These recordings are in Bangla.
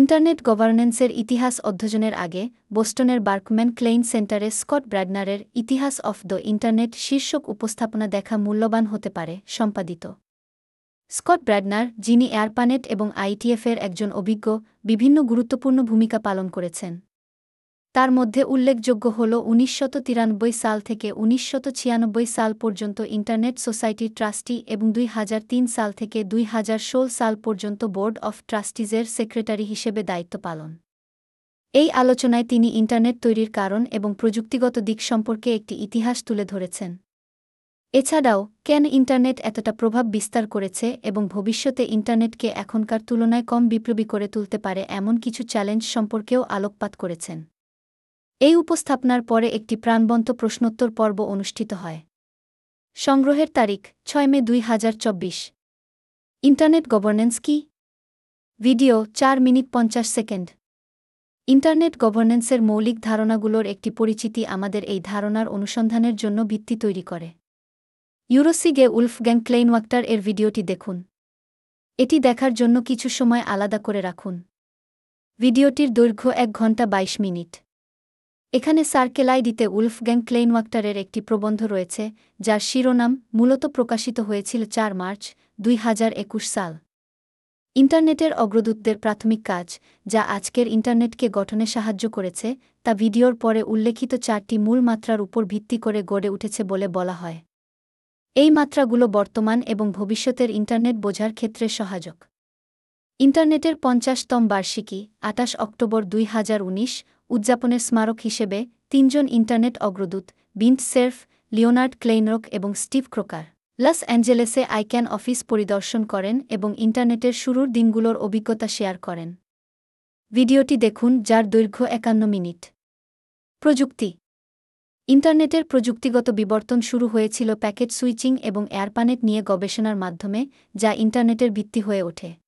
ইন্টারনেট গভর্নেন্সের ইতিহাস অধ্যয়নের আগে বোস্টনের বার্কম্যান ক্লেইন সেন্টারে স্কট ব্র্যাডনারের ইতিহাস অফ দ্য ইন্টারনেট শীর্ষক উপস্থাপনা দেখা মূল্যবান হতে পারে, সম্পাদিত। স্কট ব্র্যাডনার, যিনি এয়ারপানেট এবং আইটিএফের একজন অভিজ্ঞ, বিভিন্ন গুরুত্বপূর্ণ ভূমিকা পালন করেছেন। তার মধ্যে উল্লেখযোগ্য হল উনিশশত সাল থেকে উনিশশত সাল পর্যন্ত ইন্টারনেট সোসাইটির ট্রাস্টি এবং দুই হাজার তিন সাল থেকে দুই হাজার ষোল সাল পর্যন্ত বোর্ড অফ ট্রাস্টিজের সেক্রেটারি হিসেবে দায়িত্ব পালন। এই আলোচনায় তিনি ইন্টারনেট তৈরির কারণ এবং প্রযুক্তিগত দিক সম্পর্কে একটি ইতিহাস তুলে ধরেছেন। এছাড়াও, কেন ইন্টারনেট এতটা প্রভাব বিস্তার করেছে এবং ভবিষ্যতে ইন্টারনেটকে এখনকার তুলনায় কম বিপ্লবী করে তুলতে পারে এমন কিছু চ্যালেঞ্জ সম্পর্কেও আলোকপাত করেছেন। এই উপস্থাপনার পরে একটি প্রাণবন্ত প্রশ্নোত্তর পর্ব অনুষ্ঠিত হয়। সংগ্রহের তারিখ, ছয় মে দুই হাজার চব্বিশ। ইন্টারনেট গভর্নেন্স কি? ভিডিও, চার মিনিট পঞ্চাশ সেকেন্ড। ইন্টারনেট গভর্নেন্সের মৌলিক ধারণাগুলোর একটি পরিচিতি আমাদের এই ধারণার অনুসন্ধানের জন্য ভিত্তি তৈরি করে। ইউরোসিগে উলফগ্যাং ক্লেইনওয়াক্টার এর ভিডিওটি দেখুন। এটি দেখার জন্য কিছু সময় আলাদা করে রাখুন। ভিডিওটির দৈর্ঘ্য এক ঘণ্টা ২২ মিনিট। এখানে সার্কেলাইডিতে উলফগ্যাং ক্লেইনওয়াক্টারের একটি প্রবন্ধ রয়েছে, যার শিরোনাম মূলত প্রকাশিত হয়েছিল চার মার্চ, দুই হাজার একুশ সাল। ইন্টারনেটের অগ্রদূতদের প্রাথমিক কাজ, যা আজকের ইন্টারনেটকে গঠনে সাহায্য করেছে, তা ভিডিওর পরে উল্লেখিত চারটি মূল মাত্রার উপর ভিত্তি করে গড়ে উঠেছে বলে বলা হয়। এই মাত্রাগুলো বর্তমান এবং ভবিষ্যতের ইন্টারনেট বোঝার ক্ষেত্রে সহায়ক। ইন্টারনেটের পঞ্চাশতম বার্ষিকী, আটাশ অক্টোবর দুই হাজার উনিশ উদযাপনের স্মারক হিসেবে তিনজন ইন্টারনেট অগ্রদূত, বিন্ট সের্ফ, লিওনার্ড ক্লেইনরক এবং স্টিভ ক্রোকার। লস অ্যাঞ্জেলেসে আইক্যান অফিস পরিদর্শন করেন এবং ইন্টারনেটের শুরুর দিনগুলোর অভিজ্ঞতা শেয়ার করেন। ভিডিওটি দেখুন, যার দৈর্ঘ্য একান্ন মিনিট। প্রযুক্তি। ইন্টারনেটের প্রযুক্তিগত বিবর্তন শুরু হয়েছিল প্যাকেট সুইচিং এবং এয়ারপানেট নিয়ে গবেষণার মাধ্যমে, যা ইন্টারনেটের ভিত্তি হয়ে ওঠে।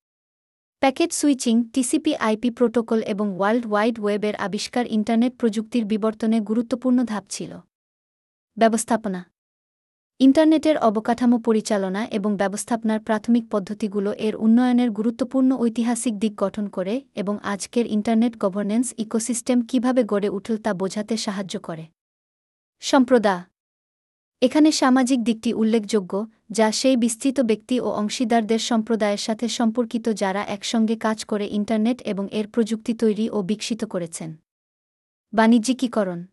Packet switching, TCP IP protocol এবং ওয়ার্ল্ড ওয়াইড ওয়েবের আবিষ্কার ইন্টারনেট প্রযুক্তির বিবর্তনে গুরুত্বপূর্ণ ধাপ ছিল। ব্যবস্থাপনা ইন্টারনেটের অবকাঠামো পরিচালনা এবং ব্যবস্থাপনার প্রাথমিক পদ্ধতিগুলো এর উন্নয়নের গুরুত্বপূর্ণ ঐতিহাসিক দিক গঠন করে এবং আজকের ইন্টারনেট গভর্নেন্স ইকোসিস্টেম কীভাবে গড়ে উঠল তা বোঝাতে সাহায্য করে। সম্প্রদা এখানে সামাজিক দিকটি উল্লেখযোগ্য যা সেই বিস্তৃত ব্যক্তি ও অংশীদারদের সম্প্রদায়ের সাথে সম্পর্কিত যারা একসঙ্গে কাজ করে ইন্টারনেট এবং এর প্রযুক্তি তৈরি ও বিকশিত করেছেন। বাণিজ্যিকীকরণ।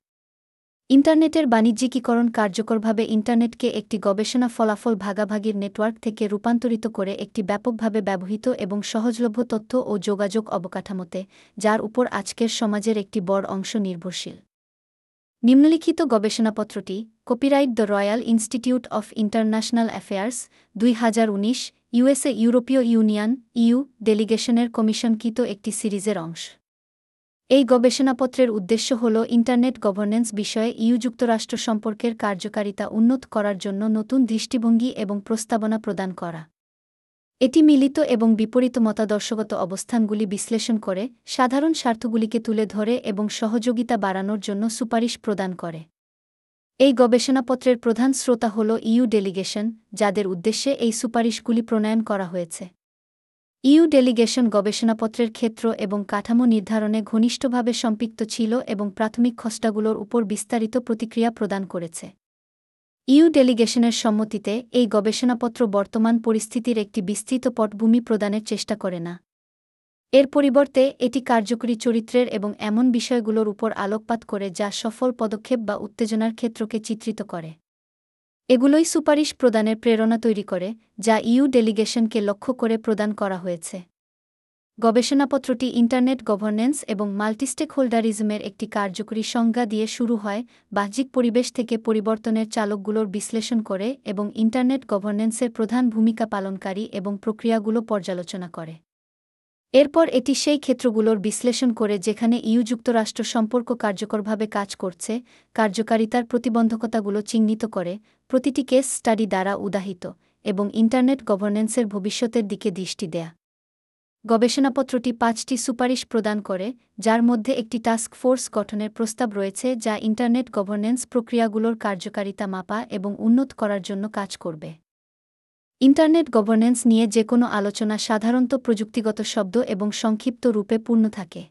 ইন্টারনেটের বাণিজ্যিকীকরণ কার্যকরভাবে ইন্টারনেটকে একটি গবেষণা ফলাফল ভাগাভাগির নেটওয়ার্ক থেকে রূপান্তরিত করে একটি ব্যাপকভাবে ব্যবহৃত এবং সহজলভ্য তথ্য ও যোগাযোগ অবকাঠামোতে, যার উপর আজকের সমাজের একটি বড় অংশ নির্ভরশীল। নিম্নলিখিত গবেষণাপত্রটি copyright the royal institute of international affairs দুই হাজার উনিশ ইউএসএ ইউরোপীয় ইউনিয়ন ইউ ডেলিগেশনের কমিশনকৃত একটি সিরিজের অংশ। এই গবেষণাপত্রের উদ্দেশ্য হল ইন্টারনেট গভর্নেন্স বিষয়ে ইউ যুক্তরাষ্ট্র সম্পর্কের কার্যকারিতা উন্নত করার জন্য নতুন দৃষ্টিভঙ্গি এবং প্রস্তাবনা প্রদান করা। এটি মিলিত এবং বিপরীত মতাদর্শগত অবস্থানগুলি বিশ্লেষণ করে, সাধারণ স্বার্থগুলিকে তুলে ধরে এবং সহযোগিতা বাড়ানোর জন্য সুপারিশ প্রদান করে। এই গবেষণাপত্রের প্রধান শ্রোতা হল ইউ ডেলিগেশন, যাদের উদ্দেশ্যে এই সুপারিশগুলি প্রণয়ন করা হয়েছে। ইউ ডেলিগেশন গবেষণাপত্রের ক্ষেত্র এবং কাঠামো নির্ধারণে ঘনিষ্ঠভাবে সম্পৃক্ত ছিল এবং প্রাথমিক খসড়াগুলোর উপর বিস্তারিত প্রতিক্রিয়া প্রদান করেছে। ইউ ডেলিগেশনের সম্মতিতে এই গবেষণাপত্র বর্তমান পরিস্থিতির একটি বিস্তৃত পটভূমি প্রদানের চেষ্টা করে না। এর পরিবর্তে, এটি কার্যকরী চরিত্রের এবং এমন বিষয়গুলোর উপর আলোকপাত করে যা সফল পদক্ষেপ বা উত্তেজনার ক্ষেত্রকে চিত্রিত করে। এগুলোই সুপারিশ প্রদানের প্রেরণা তৈরি করে, যা ইউ ডেলিগেশনকে লক্ষ্য করে প্রদান করা হয়েছে। গবেষণাপত্রটি ইন্টারনেট গভর্নেন্স এবং মাল্টিস্টেক হোল্ডারিজমের একটি কার্যকরী সংজ্ঞা দিয়ে শুরু হয়, বাহ্যিক পরিবেশ থেকে পরিবর্তনের চালকগুলোর বিশ্লেষণ করে এবং ইন্টারনেট গভর্নেন্সের প্রধান ভূমিকা পালনকারী এবং প্রক্রিয়াগুলো পর্যালোচনা করে। এরপর এটি সেই ক্ষেত্রগুলোর বিশ্লেষণ করে যেখানে ইউ যুক্তরাষ্ট্র সম্পর্ক কার্যকরভাবে কাজ করছে, কার্যকারিতার প্রতিবন্ধকতাগুলো চিহ্নিত করে, প্রতিটি কেস স্টাডি দ্বারা উদাহিত এবং ইন্টারনেট গভর্নেন্সের ভবিষ্যতের দিকে দৃষ্টি দেয়া। গবেষণাপত্রটি পাঁচটি সুপারিশ প্রদান করে, যার মধ্যে একটি টাস্ক ফোর্স গঠনের প্রস্তাব রয়েছে যা ইন্টারনেট গভর্নেন্স প্রক্রিয়াগুলোর কার্যকারিতা মাপা এবং উন্নত করার জন্য কাজ করবে। ইন্টারনেট গভর্নেন্স নিয়ে যে কোনো আলোচনা সাধারণত প্রযুক্তিগত শব্দ এবং সংক্ষিপ্ত রূপে পূর্ণ থাকে।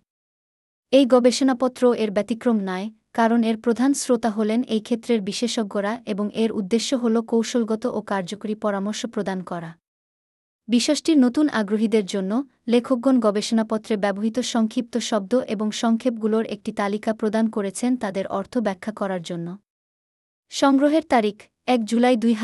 এই গবেষণাপত্র এর ব্যতিক্রম নয়, কারণ এর প্রধান শ্রোতা হলেন এই ক্ষেত্রের বিশেষজ্ঞরা এবং এর উদ্দেশ্য হল কৌশলগত ও কার্যকরী পরামর্শ প্রদান করা। বিষয়টির নতুন আগ্রহীদের জন্য লেখকগণ গবেষণাপত্রে ব্যবহৃত সংক্ষিপ্ত শব্দ এবং সংক্ষেপগুলোর একটি তালিকা প্রদান করেছেন তাদের অর্থ ব্যাখ্যা করার জন্য। সংগ্রহের তারিখ, এক জুলাই দুই